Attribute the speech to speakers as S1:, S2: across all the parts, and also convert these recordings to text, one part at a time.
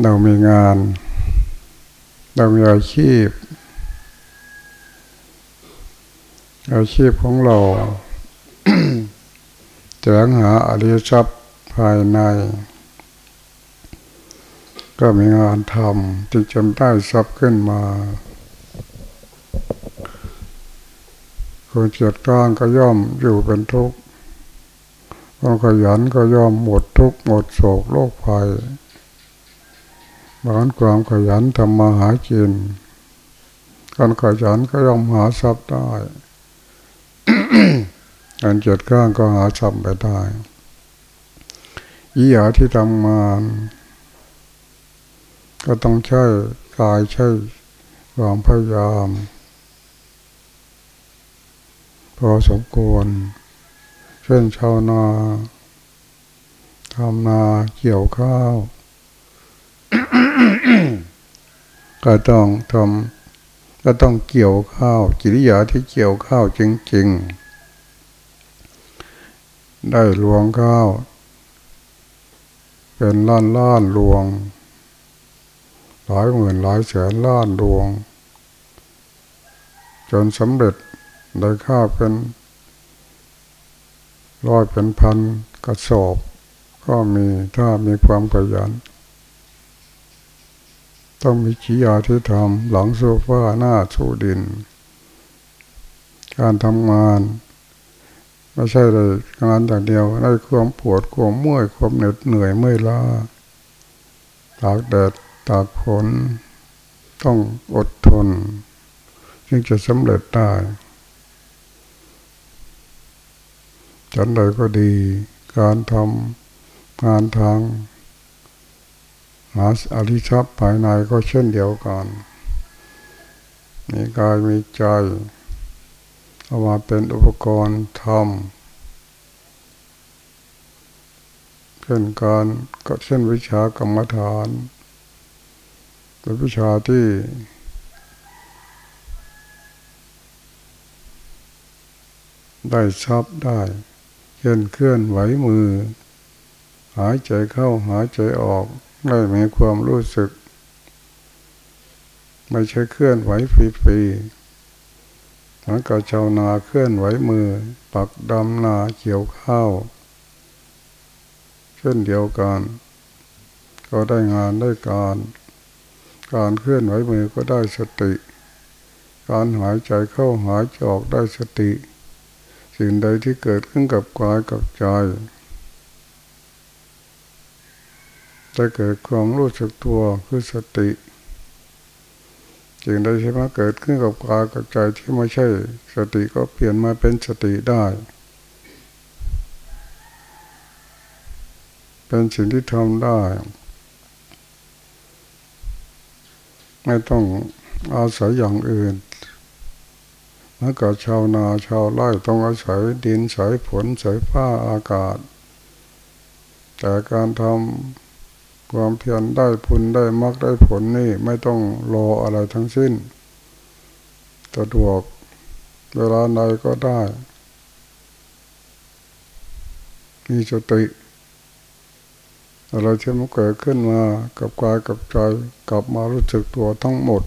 S1: เรามีงาน เรามีอาชีพ อาชีพของเราแสวงหาอริยทรัพย์ภายใน ก็มีงานทำจึงจำได้ทรัพย์ขึ้นมาคนเกียดก้างก็ย่อมอยู่เป็นทุกข์คนขยันก็ย่อมหมดทุกข์หมดโศกโรคภัย บางความขยันทำมาหากินการขยันก็ย่อมหาทรัพย์ได้การเกียดข้างก็หาทรัพย์ไปได้อีหยาที่ทำงานก็ต้องใช้กายใช้ความพยายามพอสมควรเช่นชาวนาทำนาเกี่ยวข้าว ก็ต้องทำก็ต้องเกี่ยวข้าวกิริยาที่เกี่ยวข้าวจริง ๆ ได้ลวงข้าวเป็นล้านล้านลวง หลายหมื่นหลายแสนล้านดวง จนสำเร็จได้ข้าวเป็นร้อยเป็นพันกระสอบ ก็มีถ้ามีความขยัน ต้องมีขียาที่ทำหลังโซฟาหน้าสูดิน การทำงาน ไม่ใช่เลยงานอย่างเดียวได้ความปวดความเมื่อยความเหน็ดเหนื่อยเมื่อยล้าตากแดดตากฝนต้องอดทน จึงจะสำเร็จได้จันใดก็ดี การทำงานทาง หาอริชัพภายในก็เช่นเดียวกัน มีกายมีใจ เอามาเป็นอุปกรณ์ทำเช่นการก็เช่นวิชากรรมฐานเป็นวิชาที่ได้ชอบได้เช่นเคลื่อนไหวมือ หายใจเข้าหายใจออก ได้มีความรู้สึก ไม่ใช่เคลื่อนไหวฟรีๆเหมือนกับชาวนาเคลื่อนไหวมือ ปักดำนาเกี่ยวข้าวเช่นเดียวกัน ก็ได้งานได้การ การเคลื่อนไหวมือก็ได้สติ การหายใจเข้าหายใจออกได้สติ สิ่งใดที่เกิดขึ้นกับกายกับใจ จะเกิดความรู้สึกตัวคือสติจึงได้ใช่ไหมเกิดขึ้นกับกายกับใจที่ไม่ใช่ สติก็เปลี่ยนมาเป็นสติได้ เป็นสิ่งที่ทำได้ ไม่ต้องอาศัยอย่างอื่นเมื่อกับชาวนาชาวไร่ต้องอาศัยดินสายฝนสายฟ้าอากาศ แต่การทำ ความเพียรได้ผลได้มรรคได้ผลนี่ไม่ต้องรออะไรทั้งสิ้นสะดวกเวลาใดก็ได้ มีสติอะไรที่มันเกิดขึ้นมากับกายกับใจกลับมารู้สึกตัวทั้งหมด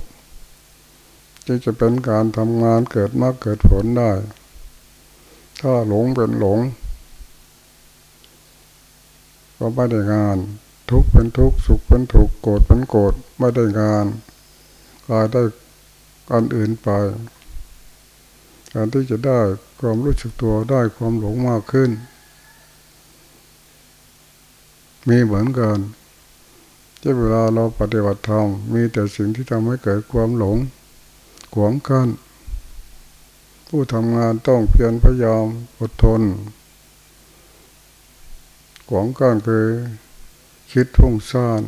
S1: ที่จะเป็นการทำงานเกิดมากเกิดผลได้ ถ้าหลงเป็นหลง ก็ไม่ได้งาน ทุกข์เป็นทุกข์สุขเป็นทุกข์โกรธเป็นโกรธไม่ได้งานกลายได้อันอื่นไปการที่จะได้ความรู้สึกตัวได้ความหลงมากขึ้น มีเหมือนกันที่เวลาเราปฏิบัติธรรมมีแต่สิ่งที่ทำให้เกิดความหลงขวงกั้นผู้ทำงานต้องเพียรพยายามอดทนขวงกั้นคือ คิดพุ่งซ่าน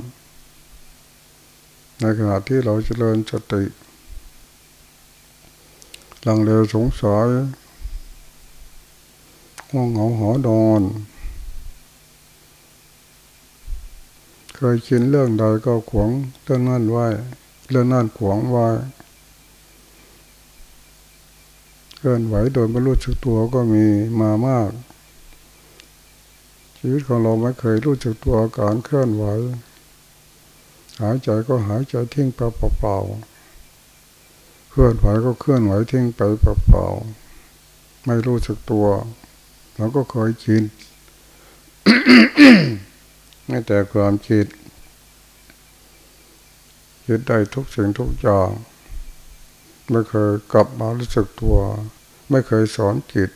S1: ในขณะที่เราจเจริญสติลังเลสงสัยห้องเหงาหอนอน เคยชินเรื่องใดก็ขวงเรื่องนั่นไว้ เรื่องนั่นขวงไว้เคลื่นไหวโดยไม่รู้สึกตัวก็มีมามาก ชีวิตของเราไม่เคยรู้จักตัวาการเคลื่อนไหว หายใจก็หายใจทิ้งไปเปล่าๆเคลื่อนไหวก็เคลื่อนไหวทิ้งไปเปล่าๆไม่รู้สึกตัวเราก็เคยชินไม่แต่ความคิดคิดได้ทุกสิ่งทุกอย่างไม่เคยกลับมารู้สึกตัว ไม่เคยสอนจิต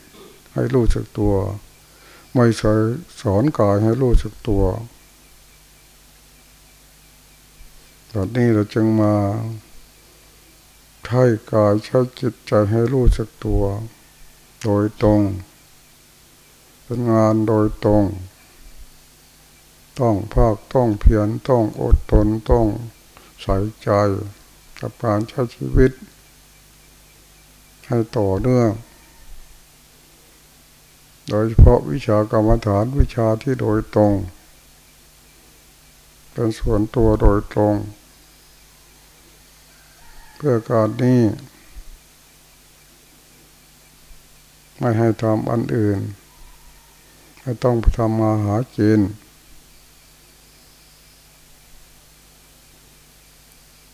S1: ให้รู้สึกตัว ไม่เคยสอนกายให้รู้สึกตัว ตอนนี้เราจึงมาใช้กายใช้จิตใจให้รู้สึกตัว โดยตรง เป็นงานโดยตรง ต้องภาคต้องเพียรต้องอดทนต้องใส่ใจกับการใช้ชีวิต ให้ต่อเนื่อง โดยเฉพาะวิชากรรมฐานวิชาที่โดยตรง เป็นส่วนตัวโดยตรง เพื่อการนี้ไม่ให้ทำอันอื่นไม่ต้องทำมาหากิน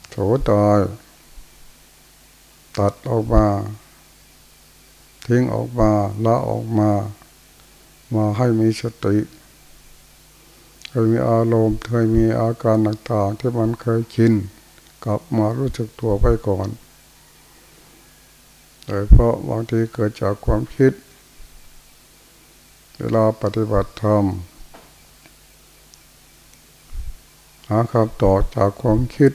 S1: โถตายตัดออกมา ทิ้งออกมาละออกมา มาให้มีสติเคยมีอารมณ์เคยมีอาการต่างๆที่มันเคยชินกลับมารู้สึกตัวไปก่อนโดยเพราะบางทีเกิดจากความคิด เวลาปฏิบัติธรรมหาคำตอบจากความคิด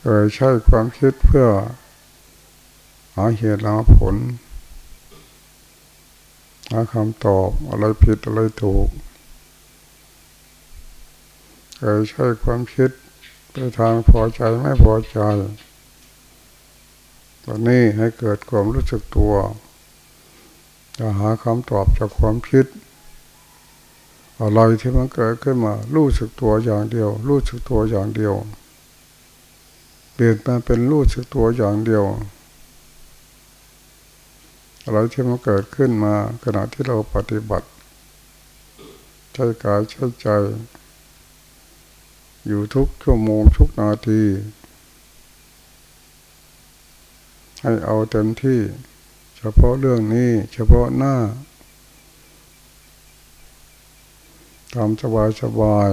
S1: เคยใช้ความคิดเพื่อหาเหตุหาผลาคำตอบอะไรผิดอะไรถูกเคยใช้ความคิดไปทางพอใจไม่พอใจ ตอนนี้ให้เกิดความรู้สึกตัวจะหาคำตอบจากความคิด อะไรที่มันเกิดขึ้นมา รู้สึกตัวอย่างเดียว รู้สึกตัวอย่างเดียว เปลี่ยนมาเป็นรู้สึกตัวอย่างเดียว อะไรที่มันเกิดขึ้นมาขณะที่เราปฏิบัติ ใช้กายใช้ใจ อยู่ทุกชั่วโมงทุกนาที ให้เอาเต็มที่ เฉพาะเรื่องนี้ เฉพาะหน้าทำสบายสบาย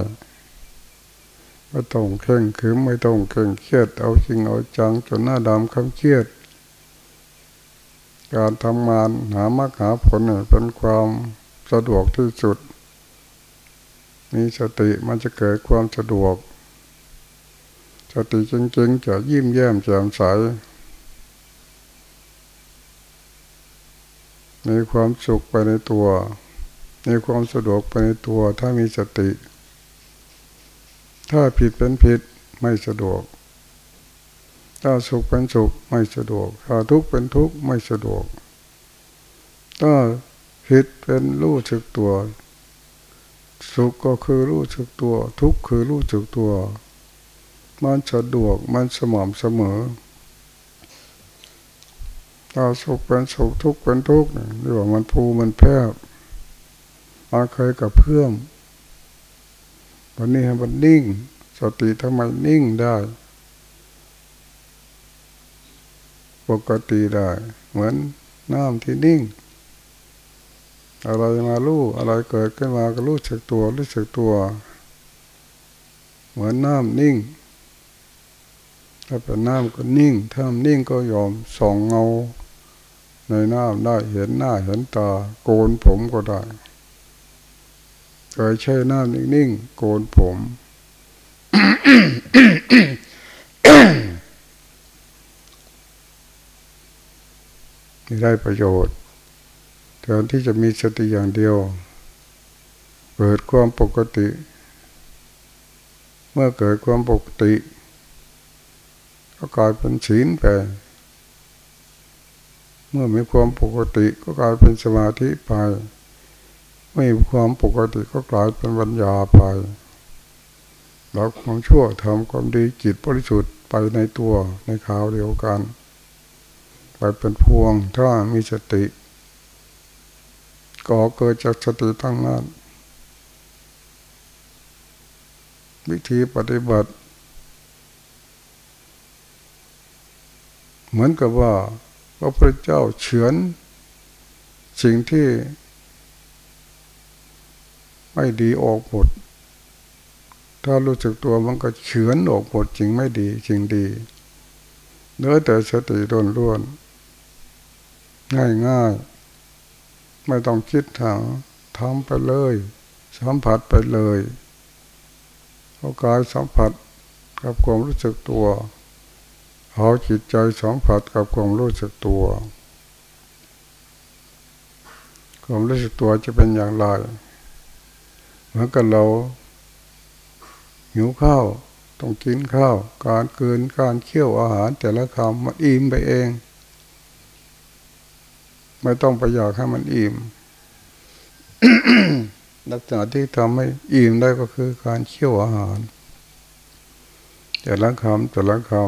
S1: ไม่ต้องเข่งขืมไม่ต้องเข่งเครียดเอาจริงเอาจังจนหน้าดำคำเครียด การทำงานหามรรคหาผลเป็นความสะดวกที่สุด มีสติมันจะเกิดความสะดวก สติจริงๆ จะยิ้มแย้มแจ่มใส มีความสุขไปในตัว มีความสะดวกไปในตัว ถ้ามีสติ ถ้าผิดเป็นผิดไม่สะดวก ถ้าสุขเป็นสุขไม่สะดวก ถ้าทุกข์เป็นทุกข์ไม่สะดวก ถ้าผิดเป็นรู้สึกตัว สุขก็คือรู้สึกตัว ทุกข์คือรู้สึกตัว มันสะดวกมันสม่ำเสมอถ้าสุขเป็นสุขทุกข์เป็นทุกข์เรียกว่ามันภูมันแพบมาเคยกับเพื่อมวันนี้ให้มันนิ่ง สติทำไมนิ่งได้ ปกติได้ เหมือนน้ำที่นิ่ง อะไรมาลู่อะไรเกิดขึ้นมาก็รู้สึกตัวรู้สึกตัว เหมือนน้ำนิ่ง ถ้าเป็นน้ำก็นิ่ง ถ้านิ่งก็ยอมส่องเงา ในน้ำได้เห็นหน้าเห็นตา โกนผมก็ได้เคยใช้น้ำนิ่งๆโกนผม นี่ได้ประโยชน์แทนที่จะมีสติอย่างเดียว เกิดความปกติ เมื่อเกิดความปกติ ก็กลายเป็นศีลไปเมื่อมีความปกติก็กลายเป็นสมาธิไปไม่มีความปกติก็กลายเป็นวัญญาไปเราความชั่วทำความดีจิตบริสุทธิ์ไปในตัวในขาวเดียวกัน ไปเป็นพวงถ้ามีสติก็เกิดจากสติทั้งนั้นวิธีปฏิบัติ เหมือนกับว่าพระพุทธเจ้าเฉือนสิ่งที่ไม่ดีออกหมดถ้ารู้สึกตัวมันก็เฉือนออกหมดสิ่งไม่ดีสิ่งดีเนื้อแต่สติโดนล้วน ง่ายง่ายไม่ต้องคิดทางทำไปเลย สัมผัสไปเลยเอากายสัมผัสกับความรู้สึกตัวเอาจิตใจสัมผัสกับความรู้สึกตัวความรู้สึกตัวจะเป็นอย่างไรเหมือนกับเราหิวข้าวต้องกินข้าว การเกินการเคี่ยวอาหารแต่ละคำมันอิ่มไปเอง ไม่ต้องไปอยากให้มันอิ่มลักษณะที่ทำให้อิ่มได้ก็คือการเคี่ยวอาหารแต่ละคำแต่ละคำ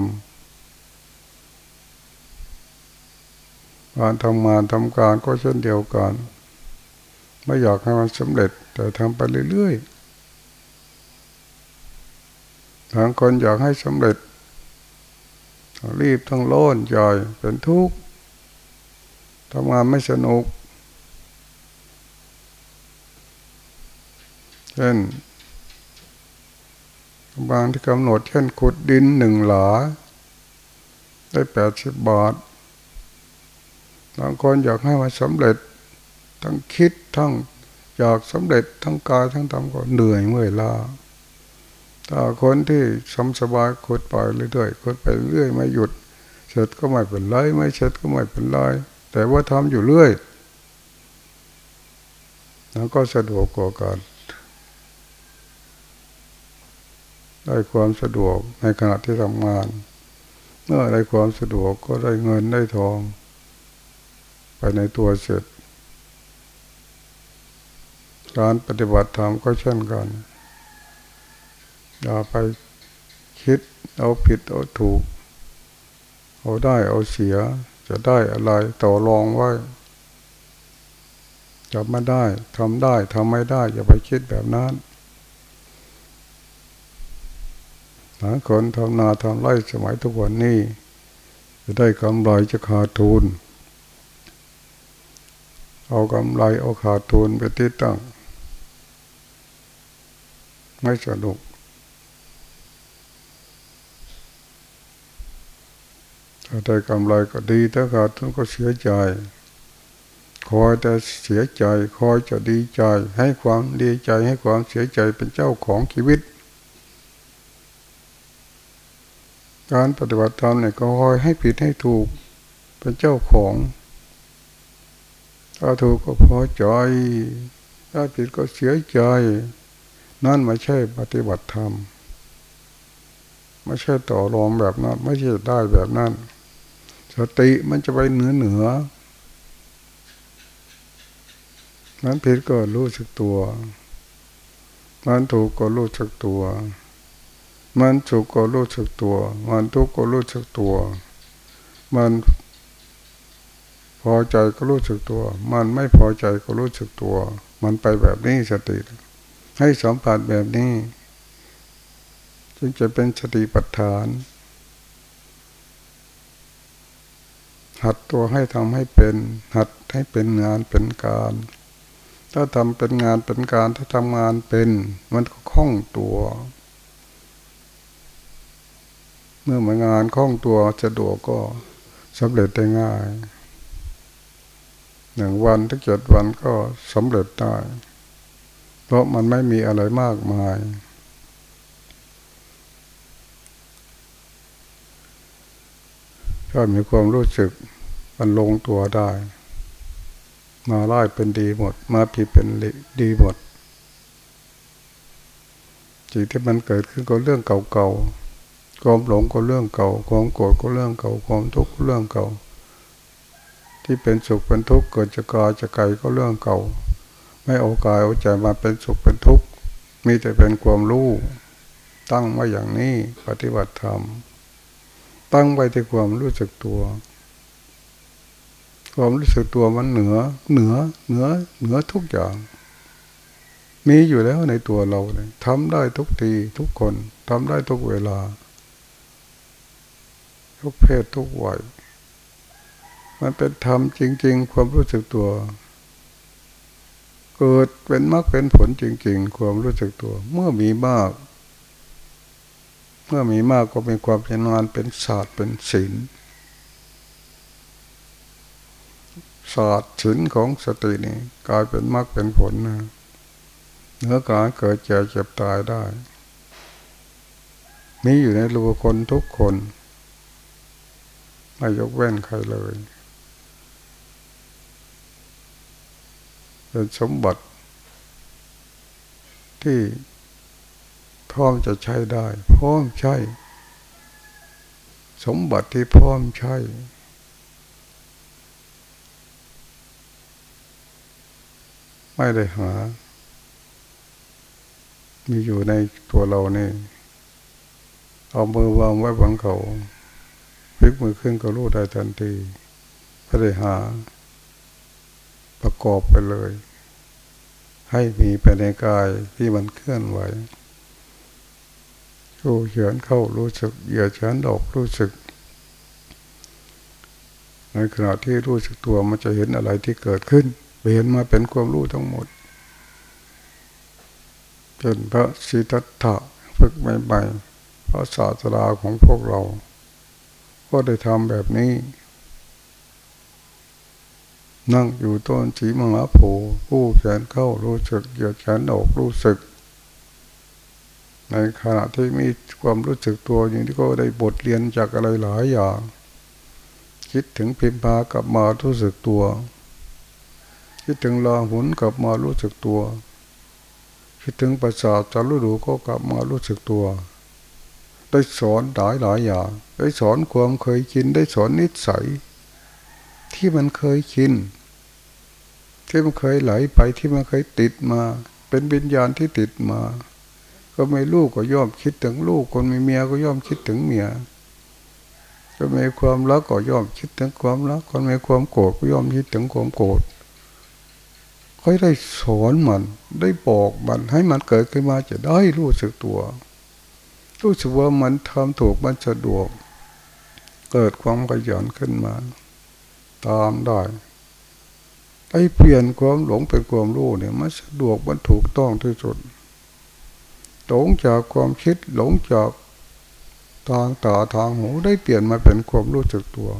S1: การทำงานทำการก็เช่นเดียวกัน ไม่อยากให้มันสำเร็จ แต่ทำไปเรื่อยๆบางคนอยากให้สำเร็จรีบทั้งโล่นใจเป็นทุกข์ ทำงานไม่สนุกเช่นบางที่กำหนดเช่นขุดดินหนึ่งหลา ได้แปดสิบบาทบางคนอยากให้มันสำเร็จ ทั้งคิดทั้งอยากสำเร็จทั้งกายทั้งทำก็เหนื่อยเมื่อยล้าถ้าคนที่สมสบายขุดไปเรื่อยๆขุดไปเรื่อยไม่หยุด เสร็จก็ไม่เป็นไรไม่เสร็จก็ไม่เป็นไร แต่ว่าทำอยู่เรื่อยแล้วก็สะดวกกว่ากันได้ความสะดวกในขณะที่ทำงาน เมื่อได้ความสะดวกก็ได้เงินได้ทอง ไปในตัวเสร็จ การปฏิบัติธรรมก็เช่นกันอย่าไปคิดเอาผิดเอาถูก เอาได้เอาเสีย จะได้อะไรต่อรองไว้จะไม่ได้ทำได้ทำไม่ได้ อย่าไปคิดแบบนั้นหลายคนทำนาทำไร่สมัยทุกวันนี้ จะได้กำไรจะขาดทุน เอากำไรเอาขาดทุนไปที่ตั้ง ไม่สนุกถ้า ได้กำไรก็ดีถ้าขาดทุนก็เสียใจ คอยแต่เสียใจ คอยจะดีใจ ให้ความดีใจให้ความเสียใจเป็นเจ้าของชีวิต การปฏิบัติธรรมเนี่ยก็คอยให้ผิดให้ถูกเป็นเจ้าของถ้าถูกก็พอใจถ้าผิดก็เสียใจ นั่นไม่ใช่ปฏิบัติธรรม ไม่ใช่ต่อรองแบบนั้น ไม่ใช่ได้แบบนั้น สติมันจะไปเหนือเหนือมันผิดก็รู้สึกตัวมันถูกก็รู้สึกตัว มันสุขก็รู้สึกตัว มันทุกข์ก็รู้สึกตัว มันพอใจก็รู้สึกตัว มันไม่พอใจก็รู้สึกตัว มันไปแบบนี้สติ ให้สัมผัสแบบนี้ จึงจะเป็นสติปัฏฐาน หัดตัวให้ทำให้เป็น หัดให้เป็นงานเป็นการ ถ้าทำเป็นงานเป็นการถ้าทำงานเป็น มันก็คล่องตัว เมื่อมางานคล่องตัวสะดวกก็สำเร็จได้ง่ายหนึ่งวันถ้าเจ็ดวันก็สำเร็จได้ เพราะมันไม่มีอะไรมากมาย ถ้ามีความรู้สึก มันลงตัวได้ มาไล่เป็นดีหมด มาผิดเป็นดีหมดสิ่งที่มันเกิดขึ้นก็เรื่องเก่าๆความหลงก็เรื่องเก่า ความโกรธก็เรื่องเก่า ความทุกข์ก็เรื่องเก่า ที่เป็นสุขเป็นทุกข์เกิดจากกายจากไก่ก็เรื่องเก่า ไม่เอากายเอาใจมาเป็นสุขเป็นทุกข์ มีแต่เป็นความรู้ตั้งไว้อย่างนี้ปฏิบัติธรรม ตั้งไว้ที่ความรู้สึกตัว ความรู้สึกตัวมันเหนือ เหนือ เหนือ เหนือทุกอย่าง มีอยู่แล้วในตัวเราเลยทำได้ทุกทีทุกคนทำได้ทุกเวลา ทุกเพศทุกวัยมันเป็นธรรมจริง ๆ ความรู้สึกตัว เกิดเป็นมรรคเป็นผลจริง ๆ ความรู้สึกตัว เมื่อมีมาก เมื่อมีมากก็เป็นความเป็นงานเป็นศาสตร์เป็นศิลป์ ศาสตร์ศิลของสตินี่กลายเป็นมรรคเป็นผลนะเนื้อการเกิดเจ็บเจ็บตายได้ มีอยู่ในรูคนทุกคน ไม่ยกเว้นใครเลยเป็นสมบัติที่พร้อมจะใช้ได้ พร้อมใช้ สมบัติที่พร้อมใช้ ไม่ได้หา มีอยู่ในตัวเรานี่ เอามือวางไว้บังเขาพลิกมือขึ้นก็รู้ได้ทันทีไม่ได้หา ประกอบไปเลย ให้มีไปในกายที่มันเคลื่อนไหวรู้เขียนเข้ารู้สึกเหยียดฉันออกรู้สึก ในขณะที่รู้สึกตัวมันจะเห็นอะไรที่เกิดขึ้น เห็นมาเป็นความรู้ทั้งหมด จนพระสิทธัตถะฝึกใหม่ๆพระศาสดาของพวกเรา ก็ได้ทำแบบนี้ นั่งอยู่ต้นสีมหาโพธิ์ผู้แขนเข้ารู้สึกเหยียดแขนออกรู้สึกในขณะที่มีความรู้สึกตัวอย่างที่ก็ได้บทเรียนจากอะไรหลายอย่าง คิดถึงพิมพากลับมารู้สึกตัว คิดถึงลาหุนกลับมารู้สึกตัว คิดถึงประสาทจารุดูก็กลับมารู้สึกตัว ได้สอนหลายหลายอย่าง ได้สอนความเคยชินได้สอนนิสัย ที่มันเคยชิน ที่มันเคยไหลไปที่มันเคยติดมา เป็นวิญญาณที่ติดมา ก็ไม่ลูกก็ย่อมคิดถึงลูก คนมีเมียก็ย่อมคิดถึงเมียก็มีความรักก็ย่อมคิดถึงความรักคนมีความโกรธก็ย่อมคิดถึงความโกรธ ค่อยได้สอนมัน ได้บอกมันให้มันเกิดขึ้นมาจะได้รู้สึกตัว รู้สึกว่ามันทำถูกมันสะดวก เกิดความขยันขึ้นมา ตามได้ไอ้เปลี่ยนความหลงเป็นความรู้เนี่ยมันสะดวกมันถูกต้องที่สุดหลงจากความคิดหลงจากทางตาทางหูได้เปลี่ยนมาเป็นความรู้สึกตัว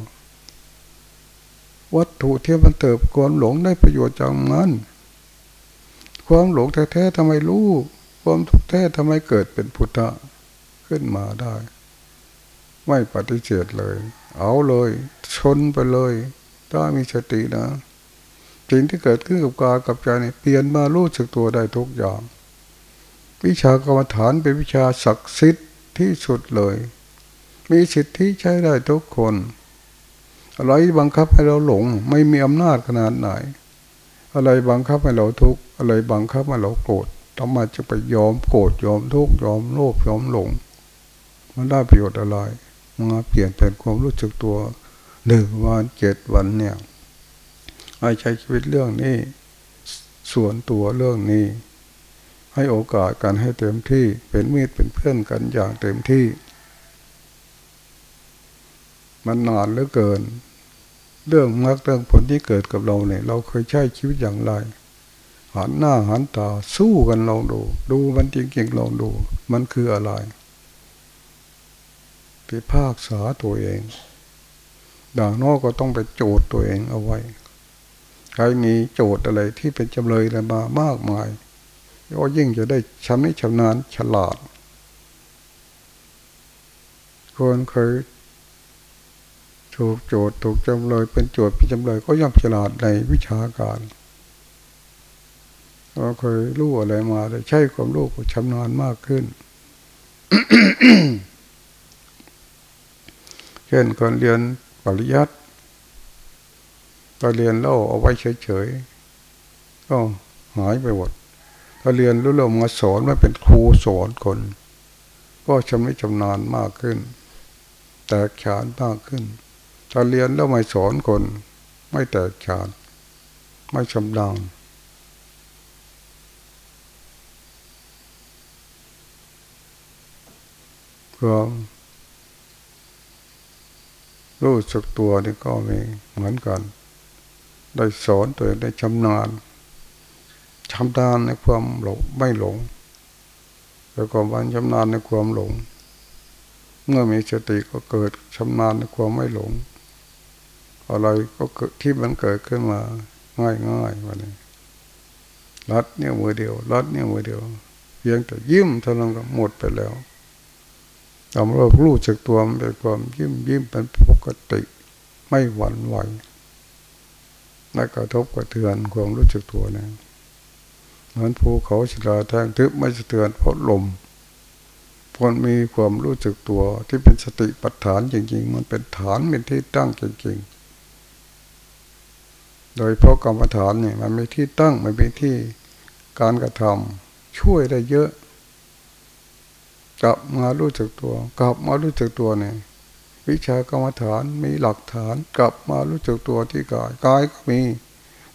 S1: วัตถุที่มันเติบความหลงได้ประโยชน์จากมัน ความหลงแท้ๆทำไมรู้ความทุกข์แท้ทำไมเกิดเป็นพุทธะขึ้นมาได้ ไม่ปฏิเสธเลย เอาเลย ชนไปเลยถ้ามีสตินะสิ่งที่เกิดขึ้นกับกายกับใจเนี่ยเปลี่ยนมารู้สึกตัวได้ทุกอย่าง วิชากรรมฐานเป็นวิชาศักดิ์สิทธิ์ที่สุดเลย มีสิทธิใช้ได้ทุกคนอะไรบังคับให้เราหลง ไม่มีอำนาจขนาดไหน อะไรบังคับให้เราทุกข์อะไรบังคับให้เราโกรธทำไมจะไปยอมโกรธยอมทุกข์ยอมโลภยอมหลง มันได้ประโยชน์อะไรมาเปลี่ยนเป็นความรู้สึกตัวหนึ่งวันเจ็ดวันเนี่ยให้ใช้ชีวิตเรื่องนี้ส่วนตัวเรื่องนี้ ให้โอกาสกันให้เต็มที่เป็นมีดเป็นเพื่อนกันอย่างเต็มที่ มันนานเหลือเกิน เรื่องมรรคเรื่องผลที่เกิดกับเราเนี่ย เราเคยใช้ชีวิตอย่างไร หันหน้าหันตาสู้กันลองดู ดูมันจริงๆลองดู มันคืออะไรพิพากษาตัวเองด่างนอกก็ต้องไปโจทย์ตัวเองเอาไว้ ใครมีโจทย์อะไรที่เป็นจำเลยอะไรมามากมายก็ยิ่งจะได้ชำนิชำนาญฉลาดคนเคย ถูกโจทย์ถูกจำเลยเป็นโจทย์เป็นจำเลยก็ย่อมฉลาดในวิชาการเราเคยรู้อะไรมาได้ใช้ความรู้ก็ชำนาญมากขึ้น เช่นคนเรียนปริยัติก็เรียนแล้วเอาไว้เฉยๆก็หายไปหมดถ้าเรียนรู้เรามาสอนมาเป็นครูสอนคน ก็ชำนิชำนาญมากขึ้น แต่ขานมากขึ้น ถ้าเรียนแล้วไม่สอนคน ไม่แต่ฉานไม่ชำนาญก็รู้สึกตัวนี่ก็มีเหมือนกัน ได้สอนตัวได้ชำนาญชำนาญในความหลงไม่หลง แล้วก็วันชำนาญในความหลง เมื่อมีสติก็เกิดชำนาญในความไม่หลง อะไรก็ที่มันเกิดขึ้นมา ง่ายง่ายวันนี้รัดเนี่ยมือเดียวรัดเนี่ยมือเดียวเพียงแต่ยิ้มเท่านั้นก็หมดไปแล้วทำเรารู้จักตัวมันเป็นความยิ้มยิ้มเป็นปกติไม่หวั่นไหวและกระทบกระเทือนความรู้จักตัวนะเหมือนภูเขาศิลาแทงทึบไม่สะเทือนเพราะลมคนมีความรู้จักตัวที่เป็นสติปัฏฐานจริง ๆ มันเป็นฐานเป็นที่ตั้งจริง ๆ โดยเพราะกรรมฐานเนี่ยมันมีที่ตั้งมันมีที่การกระทำช่วยได้เยอะ กลับมารู้จักตัว กลับมารู้จักตัวเนี่ยวิชากรรมฐานมีหลักฐานกลับมารู้จักตัวที่กายกายก็มี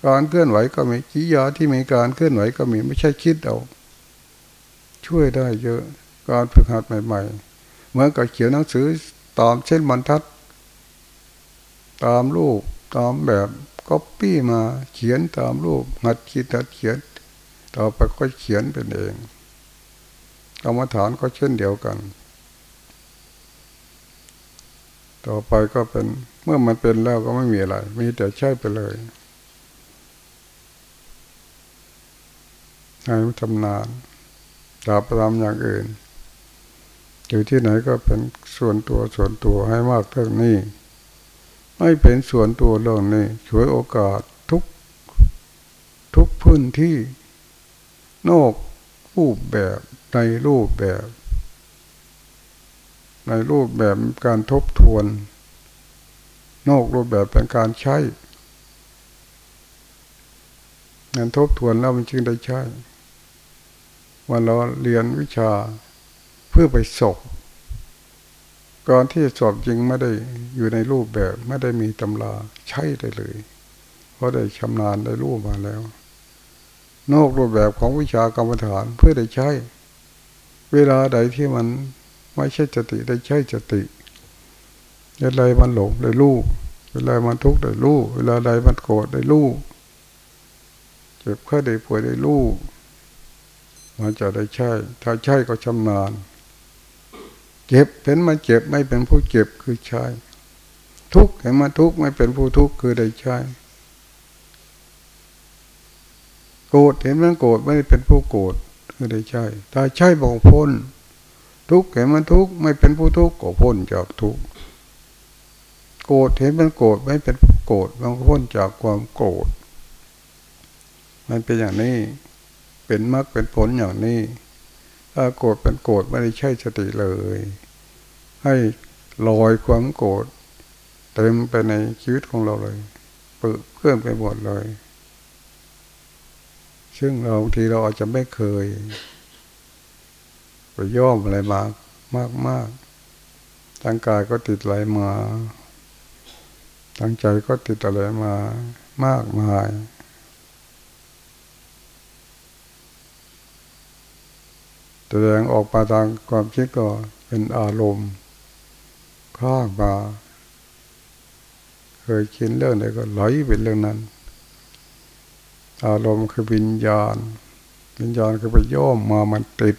S1: การเคลื่อนไหวก็มีกิยาที่มีการเคลื่อนไหวก็มีไม่ใช่คิดเอาช่วยได้เยอะการฝึกหัดใหม่ๆเหมือนกับเขียนหนังสือตามเช่นบรรทัด ตามรูปตามแบบ ก็ปี้มาเขียนตามรูปหัดคิดหัดเขียน ต่อไปก็เขียนเป็นเองกรรมฐานก็เช่นเดียวกัน ต่อไปก็เป็นเมื่อมันเป็นแล้วก็ไม่มีอะไร มีแต่ใช่ไปเลยให้ทำนานดาบทำอย่างอื่น อยู่ที่ไหนก็เป็นส่วนตัวส่วนตัวให้มากเท่านี้ ไม่เป็นส่วนตัวเรื่องนี้ช่วยโอกาสทุกทุกพื้นที่ นอกรูปแบบในรูปแบบ ในรูปแบบการทบทวน นอกรูปแบบเป็นการใช้งานทบทวนแล้วมันจึงได้ใช้วันเราเรียนวิชาเพื่อไปสอบ ก่อนที่สอบจริงไม่ได้อยู่ในรูปแบบไม่ได้มีตำราใช้ได้เลย เพราะได้ชำนาญได้รู้มาแล้ว นอกรูปแบบของวิชากรรมฐานเพื่อได้ใช้ เวลาใดที่มันไม่ใช่สติได้ใช้สติเวลามันหลงได้รู้เวลามันทุกข์ได้รู้ เวลาใดมันโกรธได้รู้เจ็บแค่ได้ป่วยได้รู้มันจะได้ใช่ ถ้าใช่ก็ชำนาญ เจ็บเห็นมันเจ็บไม่เป็นผู้เจ็บคือใช่ทุกข์เห็นมันทุกข์ไม่เป็นผู้ทุกข์คือได้ใช่โกรธเห็นมันโกรธไม่เป็นผู้โกรธคือได้ใช่ถ้าใช่บอกพ้น ทุกข์เห็นมันทุกข์ไม่เป็นผู้ทุกข์ก็พ้นจากทุกข์โกรธเห็นมันโกรธไม่เป็นผู้โกรธมันพ้นจากความโกรธมันเป็นอย่างนี้ เป็นมรรคเป็นผลอย่างนี้ โกรธเป็นโกรธไม่ได้ใช่สติเลย ให้ลอยความโกรธเต็มไปในชีวิตของเราเลยเปิดเพื่อนไปหมดเลย ซึ่งเราบางทีเราอาจจะไม่เคย ไปย่อมอะไรมากมากมากทางกายก็ติดอะไรมาทางใจก็ติดอะไรมามากมาย แสดงออกมาทางความคิดก็เป็นอารมณ์ข้างมาเคยคิดเรื่องใดก็ไหลเป็นเรื่องนั้น อารมณ์คือวิญญาณ วิญญาณคือไปย่อมมามันติด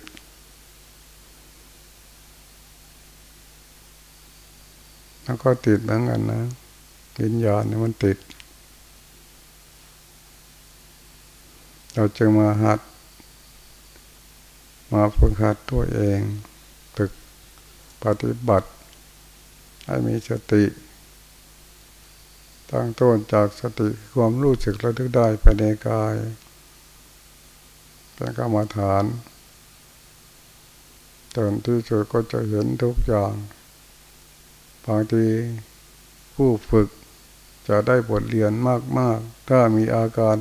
S1: แล้วก็ติดเหมือนกันนะวิญญาณเนี่ยมันติด เราจึงมาหัด มาฝึกหัดตัวเองฝึกปฏิบัติ ให้มีสติตั้งต้นจากสติความรู้สึกระลึกได้ไปในกายเป็นกรรมฐานจนที่สุดก็จะเห็นทุกอย่างบางทีผู้ฝึกจะได้บทเรียนมาก ๆ ถ้ามีอาการ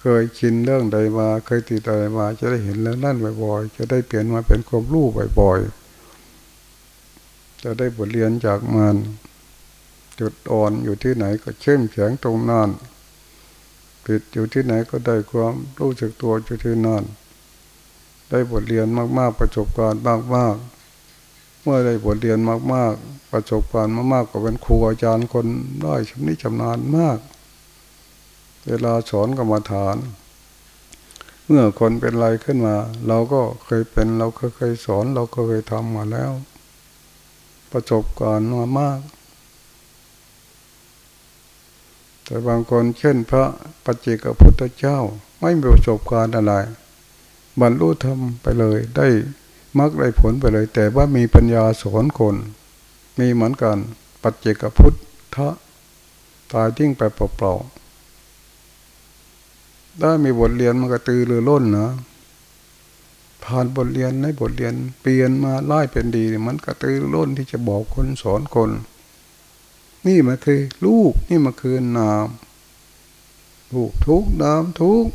S1: เคยชินเรื่องใดมา เคยติดอะไรมา จะได้เห็นเรื่องนั้นบ่อยๆ จะได้เปลี่ยนมาเป็นความรู้บ่อยๆ จะได้บทเรียนจากมัน จุดอ่อนอยู่ที่ไหนก็เข้มแข็งตรงนั้นผิดอยู่ที่ไหนก็ได้ความรู้สึกตัวอยู่ที่นั่นได้บทเรียนมากๆ ประสบการณ์มากๆ เมื่อได้บทเรียนมากๆ ประสบการณ์มากๆก็เป็นครูอาจารย์คนได้ชำนิชำนาญมาก เวลาสอนกรรมฐาน เมื่อคนเป็นอะไรขึ้นมา เราก็เคยเป็นเราก็เคยสอน เราก็เคยทำมาแล้ว ประสบการณ์มามาก แต่บางคนเช่นพระปัจเจกพุทธเจ้า ไม่มีประสบการณ์อะไรบรรลุธรรมไปเลยได้มักได้ผลไปเลย แต่ว่ามีปัญญาสอนคน มีเหมือนกัน ปัจเจกพุทธะตายทิ้งไปเปล่าๆ ได้มีบทเรียนมันก็ตือรือล้นนะผ่านบทเรียนในบทเรียนเปลี่ยนมาไล่เป็นดี มันกระตือร้นที่จะบอกคนสอนคน นี่มันคือลูกนี่มันคือนามลูกทุกนามทุก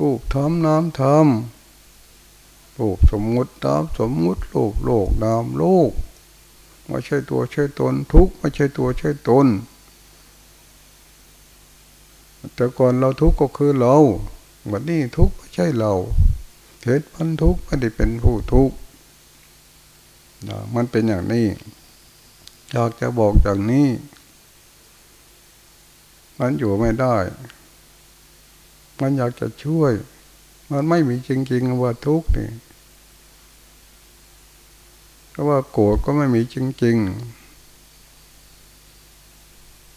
S1: ลูกทำนามทำโลกสมมุติตามสมมุติโลกโลกนามโลกไม่ใช่ตัวใช่ตนทุกไม่ใช่ตัวใช่ตน แต่ก่อนเราทุกข์ก็คือเราวันนี้ทุกข์ไม่ใช่เราเหตุมันทุกข์ไม่ได้เป็นผู้ทุกข์มันเป็นอย่างนี้อยากจะบอกอย่างนี้มันอยู่ไม่ได้ มันอยากจะช่วย มันไม่มีจริงๆว่าทุกข์นี่เพราะว่าโกรธก็ไม่มีจริง ๆ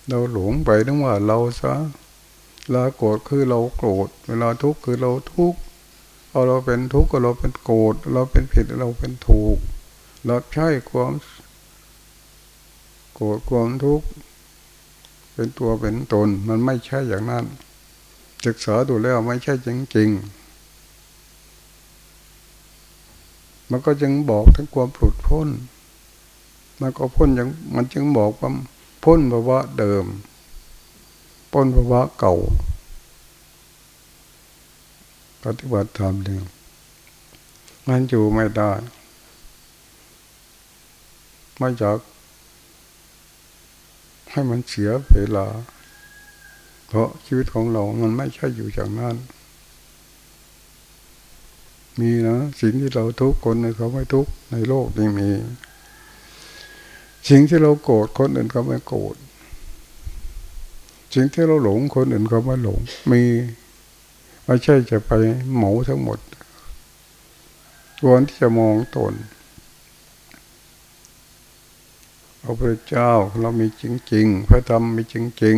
S1: เราหลงไปนึกว่าเราซะ ลาโกรธคือเราโกรธ เวลาทุกข์คือเราทุกข์เอาเราเป็นทุกข์ก็เราเป็นโกรธ เราเป็นผิดเราเป็นถูก เราใช่ความโกรธความทุกข์เป็นตัวเป็นตน มันไม่ใช่อย่างนั้น ศึกษาดูแล้วไม่ใช่จริงๆมันก็จึงบอกถึงความผลุดพ้น มันก็พ้นอย่างมันจึงบอกว่าพ้นภาวะเดิม พ้นภาวะเก่า ปฏิบัติธรรมเดิมมันอยู่ไม่ได้ไม่จากให้มันเสียเวลา เพราะชีวิตของเรา มันไม่ใช่อยู่อย่างนั้น มีนะสิ่งที่เราทุกคนในเขาไม่ทุกในโลกนี้มี สิ่งที่เราโกรธคนอื่นเขาไม่โกรธ สิ่งที่เราหลงคนอื่นเขาไม่หลง มีไม่ใช่จะไปเหมาทั้งหมดควรที่จะมองตนพระพุทธเจ้าเรามีจริงๆพระธรรมมีจริง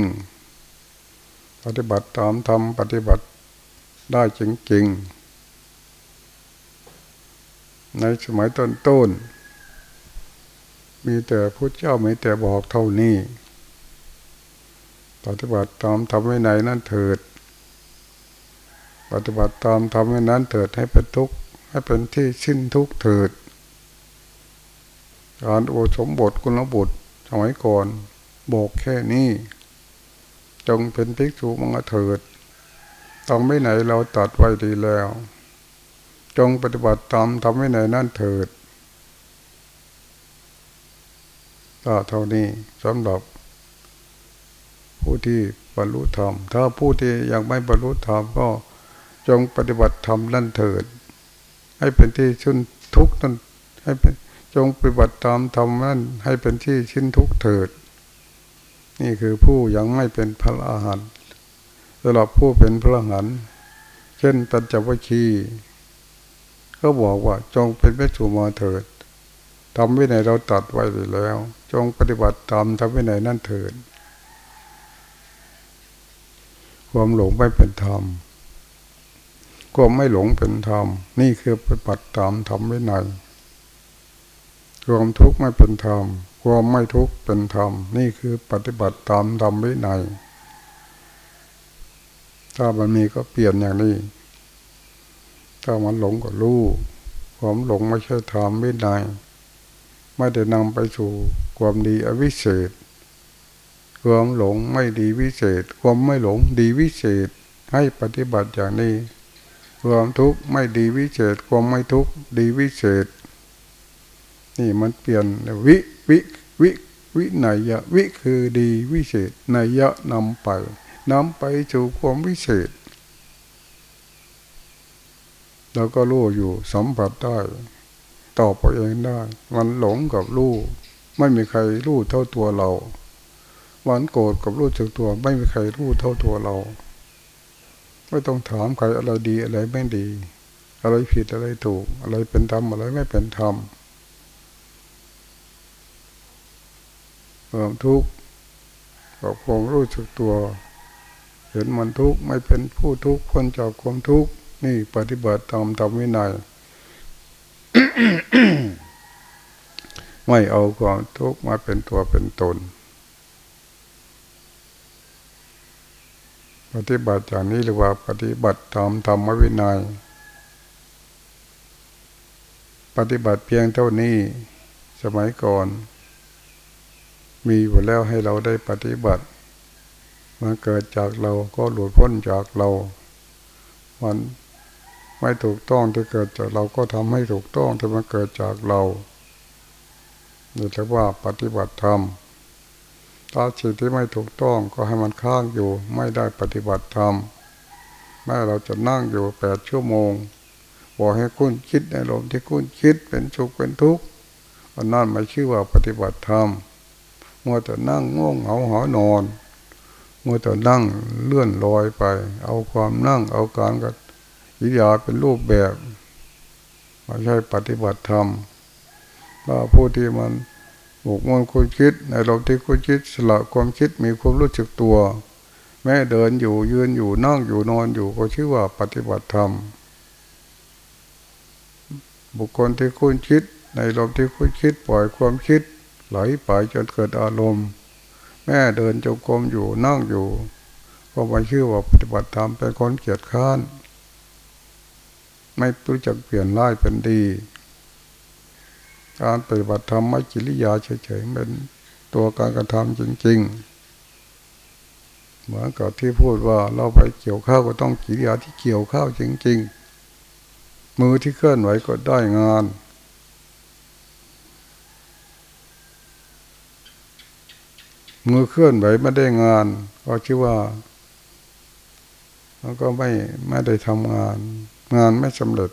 S1: ๆปฏิบัติตามธรรมปฏิบัติได้จริงๆในสมัยต้นต้นมีแต่พุทธเจ้ามีแต่บอกเท่านี้ ปฏิบัติตามทำไว้ไหนนั่นเถิด ปฏิบัติตามทำไว้นั้นเถิดให้เป็นทุกข์ให้เป็นที่สิ้นทุกข์เถิด การโอสมบทกุลบุตรสมัยก่อนบอกแค่นี้ จงเป็นภิกษุมังเถิดต้องไม่ไหนเราตัดไว้ดีแล้ว จงปฏิบัติตามทำให้ในนั่นเถิดก็เท่านี้สำหรับ ผู้ที่บรรลุธรรม ถ้าผู้ที่ยังไม่บรรลุธรรมก็จงปฏิบัติธรรมนั่นเถิด ให้เป็นที่ชุนทุกข์นั่นให้เป็นจงปฏิบัติตามธรรมนั่นให้เป็นที่ชิ้นทุกข์เถิด นี่คือผู้ยังไม่เป็นพระอรหันสำหรับผู้เป็นพระอรหันเช่นตัญจวัคคีก็บอกว่าจงเป็นพระสุมาเถิดทำวินัยเราตัดไว้แล้ว จงปฏิบัติตามทำวินัยนั่นเถิด ความหลงไม่เป็นธรรมความไม่หลงเป็นธรรม นี่คือปฏิบัติตามทำวินัยความทุกข์ไม่เป็นธรรม ความไม่ทุกข์เป็นธรรม นี่คือปฏิบัติตามธรรมวินัย ถ้ามันมีก็เปลี่ยนอย่างนี้ ถ้ามันหลงก็รู้ความหลงไม่ใช่ธรรมวินัย ไม่ได้นำไปสู่ความดีอวิเศษ ความหลงไม่ดีวิเศษ ความไม่หลงดีวิเศษ ให้ปฏิบัติอย่างนี้ ความทุกข์ไม่ดีวิเศษ ความไม่ทุกข์ดีวิเศษ นี่มันเปลี่ยนวิวิวิวิไนยะวิคือดีวิเศษไนยะนำไปนำไปสู่ความวิเศษเราก็รู้อยู่สัมผัสได้ตอบตัวเองได้ มันหลงกับรู้ ไม่มีใครรู้เท่าตัวเรา มันโกรธกับรู้จักตัว ไม่มีใครรู้เท่าตัวเรา ไม่ต้องถามใครอะไรดีอะไรไม่ดี อะไรผิดอะไรถูก อะไรเป็นธรรมอะไรไม่เป็นธรรมความทุกข์กับความรู้จักตัว เห็นมันทุกข์ไม่เป็นผู้ทุกข์พ้นจากความทุกข์นี่ปฏิบัติตามธรรมวินัยไม่เอาความทุกข์มาเป็นตัวเป็นตน ปฏิบัติอย่างนี้เรียกว่าปฏิบัติตามธรรมวินัย ปฏิบัติเพียงเท่านี้สมัยก่อน มีอยู่แล้วให้เราได้ปฏิบัติมันเกิดจากเราก็หลุดพ้นจากเรา มันไม่ถูกต้องที่เกิดจากเราก็ทำให้ถูกต้องที่มันเกิดจากเราเรียกว่าปฏิบัติธรรม ถ้าสิ่งที่ไม่ถูกต้องก็ให้มันค้างอยู่ไม่ได้ปฏิบัติธรรมแม้เราจะนั่งอยู่แปดชั่วโมงบอกให้คุณคิดในลมที่คุณคิดเป็นสุขเป็นทุกข์อันนั้นไม่ชื่อว่าปฏิบัติธรรมมัวแต่นั่งง่วงเหงาหอนอนมัวแต่นั่งเลื่อนลอยไป เอาความนั่งเอาการกับอิยาเป็นรูปแบบไม่ใช่ปฏิบัติธรรมว่าผู้ที่มัน หมกมุ่นคุณคิดในลมที่คุณคิดสละความคิดมีความรู้สึกตัว แม้เดินอยู่ยืนอยู่นั่งอยู่นอนอยู่ก็ชื่อว่าปฏิบัติธรรม บุคคลที่คุณคิด ในลมที่คุณคิดปล่อยความคิด ไหลไปจนเกิดอารมณ์ แม่เดินจงกรมอยู่นั่งอยู่ ก็ม่ชื่อว่าปฏิบัติธรรมเป็นคนเกียจข้าน ไม่รู้จักเปลี่ยนร้ายเป็นดี การปฏิบัติธรรมไม่กิริยาเฉยๆเป็นตัวการกระทำจริง ๆ เหมือนกับที่พูดว่าเราไปเกี่ยวข้าวก็ต้องกิริยาที่เกี่ยวข้าวจริง ๆ มือที่เคลื่อนไหวก็ได้งาน มือเคลื่อนไหวไม่ได้งานก็ชื่อว่าแล้วก็ไม่ไม่ได้ทำงาน งานไม่สำเร็จ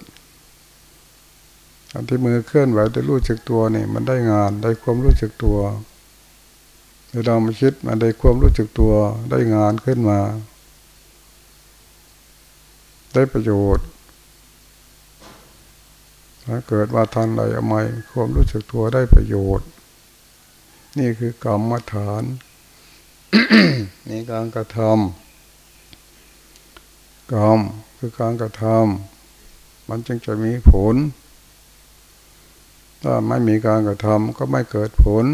S1: อันที่มือเคลื่อนไหวได้รู้จักตัวนี่ มันได้งานได้ความรู้จักตัวเวลามาคิดมันได้ความรู้จักตัวได้งานขึ้นมา ได้ประโยชน์ถ้าเกิดว่าทันอะไรเอาไมความรู้จักตัวได้ประโยชน์ นี่คือกรรมฐานนี่การกระทำกรรมคือการกระทำมันจึงจะมีผล ถ้าไม่มีการกระทำก็ไม่เกิดผล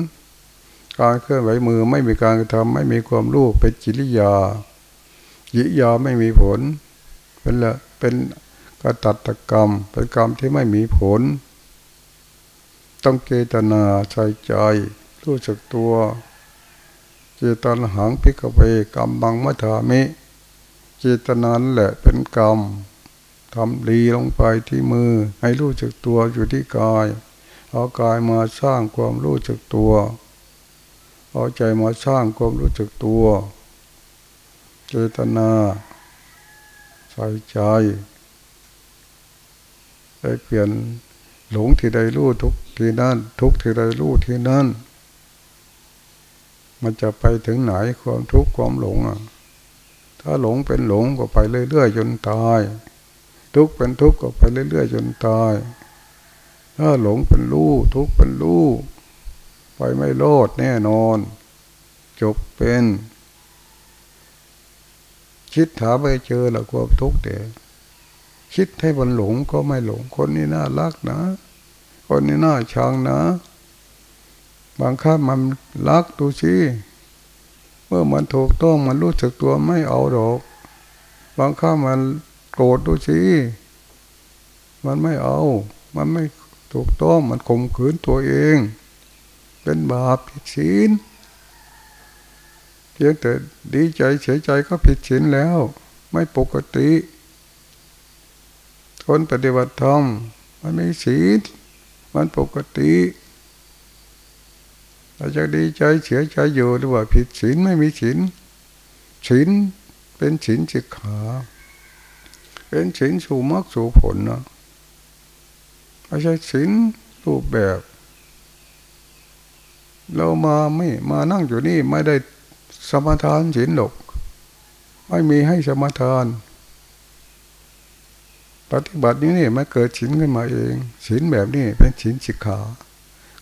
S1: การเคลื่อนไหวมือไม่มีการกระทำไม่มีความรู้เป็นจิริยาจิยาไม่มีผล เป็นละเป็นกตัตกรรม เป็นกรรมที่ไม่มีผล ต้องเจตนาใจใจ รู้จักตัว เจตนาหังพิกเวกรรมบังมัทามิ เจตนาแหละเป็นกรรมทำดีลงไปที่มือ ให้รู้จักตัวอยู่ที่กาย เอากายมาสร้างความรู้จักตัว เอาใจมาสร้างความรู้จักตัวเจตนาใส่ใจได้เปลี่ยนหลงที่ใดรู้ทุกที่นั่นทุกที่ใดรู้ที่นั่น มันจะไปถึงไหนความทุกข์ความหลงอะ ถ้าหลงเป็นหลงก็ไปเรื่อยๆจนตาย ทุกข์เป็นทุกข์ก็ไปเรื่อยๆจนตาย ถ้าหลงเป็นรู้ทุกเป็นรู้ไปไม่โลดแน่นอน จบเป็นคิดถามไปเจอแล้วความทุกข์เด๋คิดให้มันหลงก็ไม่หลง คนนี้น่ารักนะ คนนี้น่าชังนะ บางครั้งมันรักดูสิเมื่อมันถูกต้องมันรู้สึกตัวไม่เอาดอก บางครั้งมันโกรธดูสิมันไม่เอา มันไม่ ถูกต้องมันข่มขืนตัวเอง เป็นบาปผิดศีลเพียงแต่ดีใจเฉยใจก็ผิดศีลแล้ว ไม่ปกติ คนปฏิบัติธรรมมันไม่ศีลมันปกติเราจะดีใจเสียใจอยู่หรือว่าผิดศีลไม่มีศีลศีลเป็นศีลจิกขา เป็นศีลสู่มรรคสู่ผลเนาะ ไม่ใช่ศีลรูปแบบ เรามาไม่มานั่งอยู่นี่ไม่ได้สมทานศีลหรอกไม่มีให้สมทาน ปฏิบัตินี้นี่มันเกิดศีลขึ้นมาเองศีลแบบนี้เป็นศีลสิกขา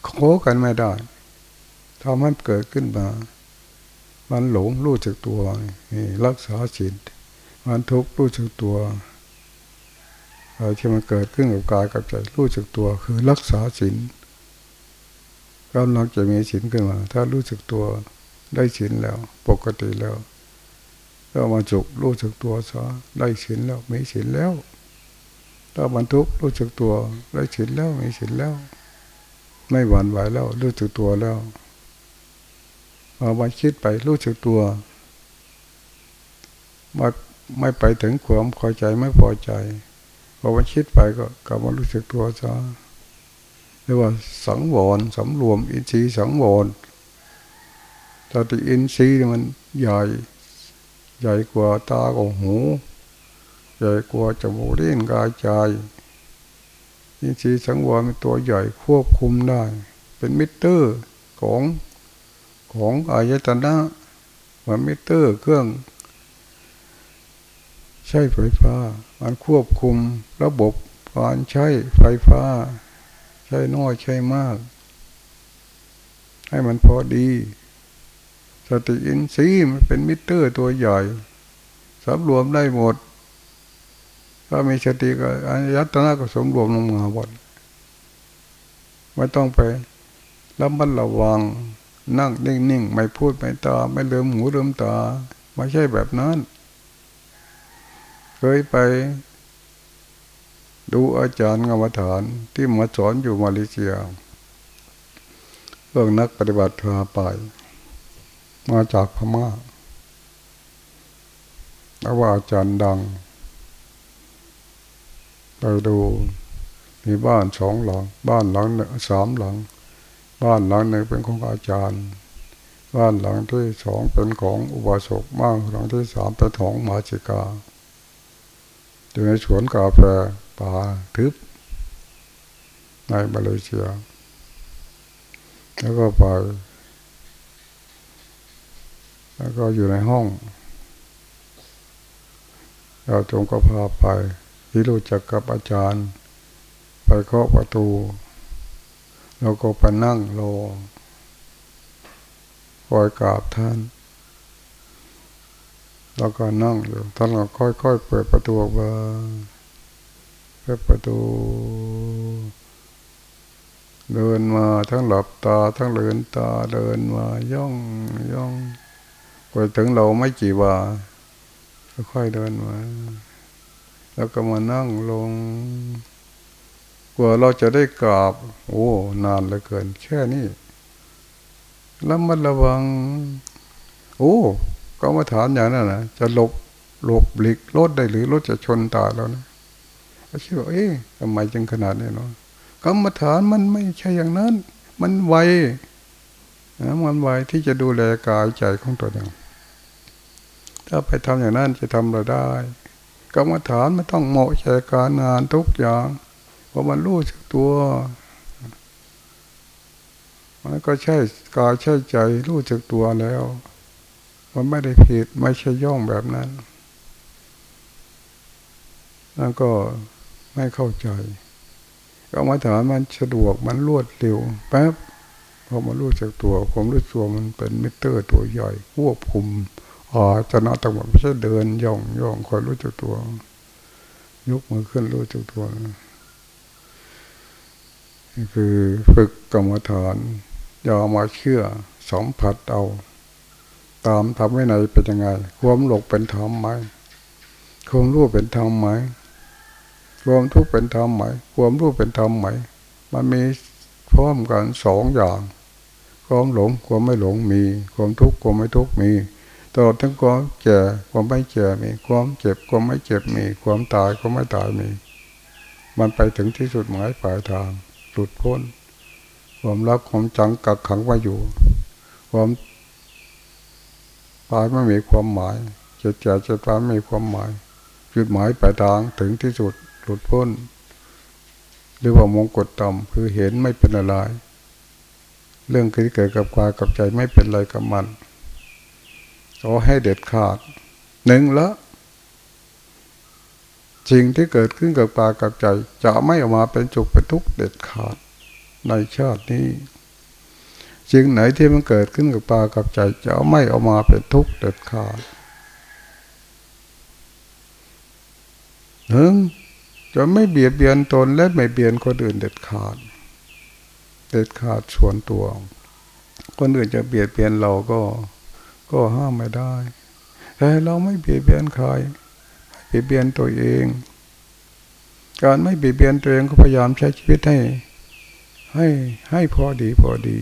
S1: โค้กันไม่ได้ทำให้เกิดขึ้นมา มันหลงรู้จักตัวนี่รักษาศีลมันทุกข์รู้จักตัว อะไรที่มันเกิดขึ้นกับกายกับใจรู้จักตัวคือรักษาศีลกำลังจะมีศีลขึ้นมา ถ้ารู้จักตัวได้ศีลแล้ว ปกติแล้วก็มาจุกรู้จักตัวซะได้ศีลแล้วมีศีลแล้ว ถ้าบรรทุกรู้จักตัวได้ศีลแล้วมีศีลแล้ว ไม่หวั่นไหวแล้ว รู้จักตัวแล้วพอมาคิดไปรู้จักตัวมาไม่ไปถึงความพอใจไม่พอใจ พอมันคิดไปก็กลับมารู้สึกตัวซะเรียกว่าสังวรสำรวมอินทรีย์สังวรสติอินทรีย์มันใหญ่ ใหญ่กว่าตากับหู ใหญ่กว่าจมูกลิ้นกายใจอินทรีย์สังวรเป็นตัวใหญ่ควบคุมได้ เป็นมิเตอร์ของของอายตนะเหมือนมิเตอร์เครื่อง ใช้ไฟฟ้า มันควบคุมระบบการใช้ไฟฟ้า ใช้น้อยใช้มาก ให้มันพอดี สติอินทรีย์มันเป็นมิเตอร์ตัวใหญ่สำรวมได้หมด ถ้ามีสติก็อายตนะก็สมรวมลงมาหมดไม่ต้องไปแล้วมันระวัง นั่งนิ่งๆ ไม่พูดไม่ตา ไม่เลืมหูเลืมตา ไม่ใช่แบบนั้น เคยไป ดูอาจารย์กรรมฐานที่มาสอนอยู่มาเลเซียเรื่องนักปฏิบัติพาไป มาจากพม่าแล้วว่าอาจารย์ดัง ไปดูมีบ้านสองหลัง บ้านหลังหนึ่งสามหลัง บ้านหลังหนึ่งเป็นของอาจารย์ บ้านหลังที่สองเป็นของอุบาสกบ้านหลังที่สามเป็นของมาจิกา อยู่ในสวนกาแฟป่าทึบ ในมาเลเซีย แล้วก็ไป แล้วก็อยู่ในห้องเราจงก็พาไปที่รู้จักกับอาจารย์ ไปเคาะประตูเราก็ไปนั่งรอคอยกราบท่าน เราก็นั่งอยู่ท่านก็ค่อยๆเปิดประตูออกมาเปิดประตู เดินมาทั้งหลับตา ทั้งเลือนตาเดินมาย่องย่องไปถึงเราไม่กี่วาค่อยๆเดินมา แล้วก็มานั่งลงกว่าเราจะได้กราบ โอ้ นานเหลือเกิน แค่นี้แล้วมันระวัง โอ้ กรรมฐานอย่างนั้นนะจะหลบหลบหลีกรถได้หรือรถจะชนตาเรานะก็คิดว่าเอ๊ะทำไมจึงขนาดนี้เนาะกรรมฐานมันไม่ใช่อย่างนั้น มันไวนะมันไวที่จะดูแลกายใจของตัวเองถ้าไปทำอย่างนั้นจะทำเราได้กรรมฐานมันต้องเหมาะแก่การงานทุกอย่างเพราะมันรู้จักตัวมันก็ใช่กายใช่ใจรู้จักตัวแล้ว มันไม่ได้ผิดไม่ใช่ย่องแบบนั้นแล้วก็ไม่เข้าใจ ก็มาถามมันสะดวกมันรวดเร็วแป๊บพอมารู้จักตัวผมรู้ตัวมันเป็นมิเตอร์ตัวใหญ่ควบคุมอ๋อจะนาตั้งหมดไม่ใช่เดินย่องย่องคอยรู้จักตัว ยกมือขึ้นรู้จักตัวนี่คือฝึกกรรมฐานอย่ามาเชื่อสัมผัสเอา ตามทำไว้ไหนเป็นยังไง ความหลงเป็นธรรมไหมความรู้เป็นธรรมไหมความทุกข์เป็นธรรมไหมความรู้เป็นธรรมไหมมันมีพร้อมกันสองอย่าง ความหลงความไม่หลงมี ความทุกข์ความไม่ทุกข์มีตลอดทั้งความแก่ความไม่แก่มี ความเจ็บความไม่เจ็บมี ความตายความไม่ตายมี มันไปถึงที่สุดหมายปลายทางหลุดพ้น ความรักความจังกักขังไว้อยู่ ความ ตายไม่มีความหมายจะเจ็บจะตายไม่มีความหมาย จุดหมายปลายทางถึงที่สุดหลุดพ้น หรือว่ามงกฎต่ำคือเห็นไม่เป็นอะไร เรื่องที่เกิดกับกายกับใจไม่เป็นอะไรกับมันขอให้เด็ดขาดหนึ่งละสิ่งที่เกิดขึ้นกับกายกับใจ จะไม่ออกมาเป็นจุกเป็นทุกข์เด็ดขาดในชาตินี้ สิ่งไหนที่มันเกิดขึ้นกับกากับใจจะไม่ออกมาเป็นทุกข์เด็ดขาดหนึ่งจะไม่เบียดเบียนตนและไม่เบียนคนอื่นเด็ดขาด เด็ดขาดส่วนตัว คนอื่นจะเบียดเบียนเราก็ ก็ห้ามไม่ได้แต่เราไม่เบียดเบียนใครเบียดเบียนตัวเอง การไม่เบียดเบียนตัวเองก็พยายามใช้ชีวิตให้ ให้ให้พอดีพอดี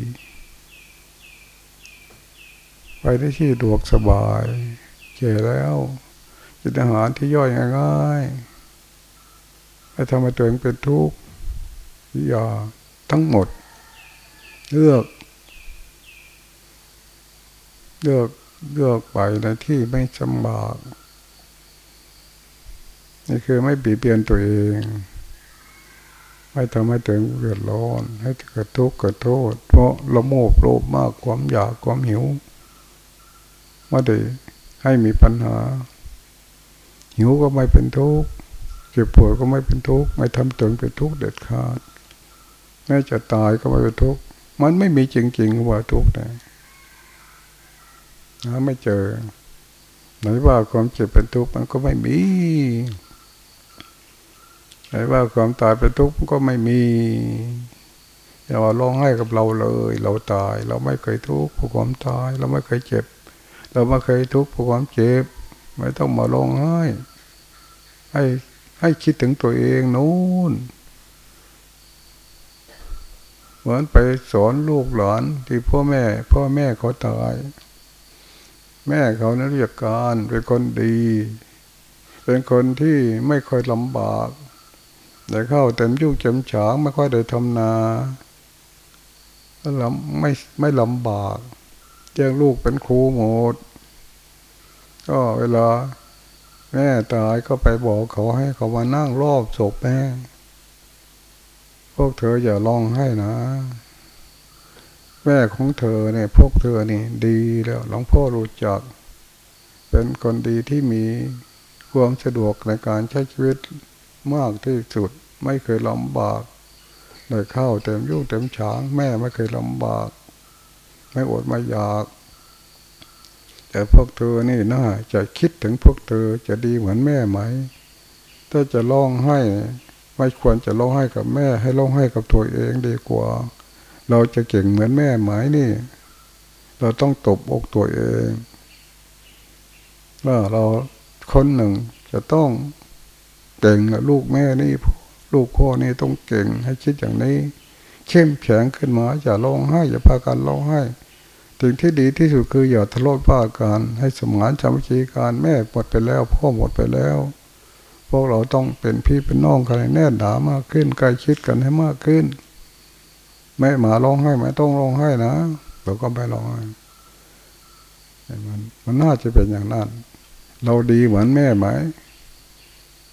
S1: ไปได้ที่ดวกสบายเจอแล้วจิตอาหารที่ย่อยง่ายๆให้ทำให้ตัวเองเป็นทุกข์อย่าทั้งหมด เลือก เลือกเลือกไปในที่ไม่สบากนี่คือไม่บีบเบียนตัวเอง ไม่ทำให้ตัวเองเดือดร้อน ให้เกิดทุกข์เกิดโทษ เพราะละโมบโลภมากความอยากความหิว ไม่ได้ให้มีปัญหา หิวก็ไม่เป็นทุกข์เจ็บปวดก็ไม่เป็นทุกข์ไม่ทำตนเป็นทุกข์เด็ดขาดแม้จะตายก็ไม่เป็นทุกข์มันไม่มีจริง ๆ ว่าทุกข์นะนะไม่เจอ ไหนว่าความเจ็บเป็นทุกข์มันก็ไม่มีไหนว่าความตายเป็นทุกข์มันก็ไม่มีอย่าร้องไห้กับเราเลย เราตาย เราไม่เคยทุกข์เพราะความตาย เราไม่เคยเจ็บ เราไม่เคยทุกข์เพราะความเจ็บ ไม่ต้องมาร้องไห้ ให้ให้คิดถึงตัวเองนู้นเหมือนไปสอนลูกหลานที่พ่อแม่ พ่อแม่เขาตาย แม่เขานักเรียกการเป็นคนดี เป็นคนที่ไม่ค่อยลำบากแต่เข้าเต็มยุคเต็มฉางไม่ค่อยได้ทำนาลำไม่ไม่ลำบาก เจ้าลูกเป็นครูหมด ก็เวลาแม่ตายก็ไปบอกเขาให้เขามานั่งรอบศพแม่พวกเธออย่าร้องไห้นะ แม่ของเธอเนี่ยพวกเธอนี่ดีแล้วหลวงพ่อรู้จัก เป็นคนดีที่มีความสะดวกในการใช้ชีวิตมากที่สุด ไม่เคยลำบากเลยเข้าเต็มยุ่งเต็มฉาง แม่ไม่เคยลำบาก ไม่อดไม่อยาก แต่พวกเธอนี่น่าจะคิดถึงพวกเธอจะดีเหมือนแม่ไหม ถ้าจะร้องไห้ไม่ควรจะร้องไห้กับแม่ ให้ร้องไห้กับตัวเองดีกว่า เราจะเก่งเหมือนแม่ไหมนี่ เราต้องตบอกตัวเองว่าเราคนหนึ่งจะต้องเก่งลูกแม่นี่ ลูกพ่อนี่ต้องเก่งให้คิดอย่างนี้ เข้มแข็งขึ้นมาอย่าร้องไห้อย่าพากันร้องไห้สิ่งที่ดีที่สุดคืออย่าทะเลาะบ้ากันให้สมานจำวิธีการแม่หมดไปแล้วพ่อหมดไปแล้ว พวกเราต้องเป็นพี่เป็นน้องกันแน่นหนามากขึ้นใกล้ชิดกันให้มากขึ้น แม่หมาร้องไห้ไม่ต้องร้องไห้นะเราก็ไม่ร้องไห้มันมันน่าจะเป็นอย่างนั้น เราดีเหมือนแม่ไหม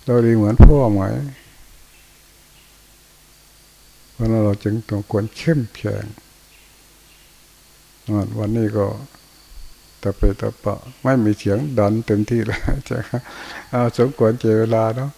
S1: เราดีเหมือนพ่อไหม เพราะนั้นเราจึงต้องควรเข้มแข็งวันนี้ก็ตะเปตะปะ ไม่มีเสียงดันเต็มที่แล้วจ้ะสมควรเจเวลาเนาะ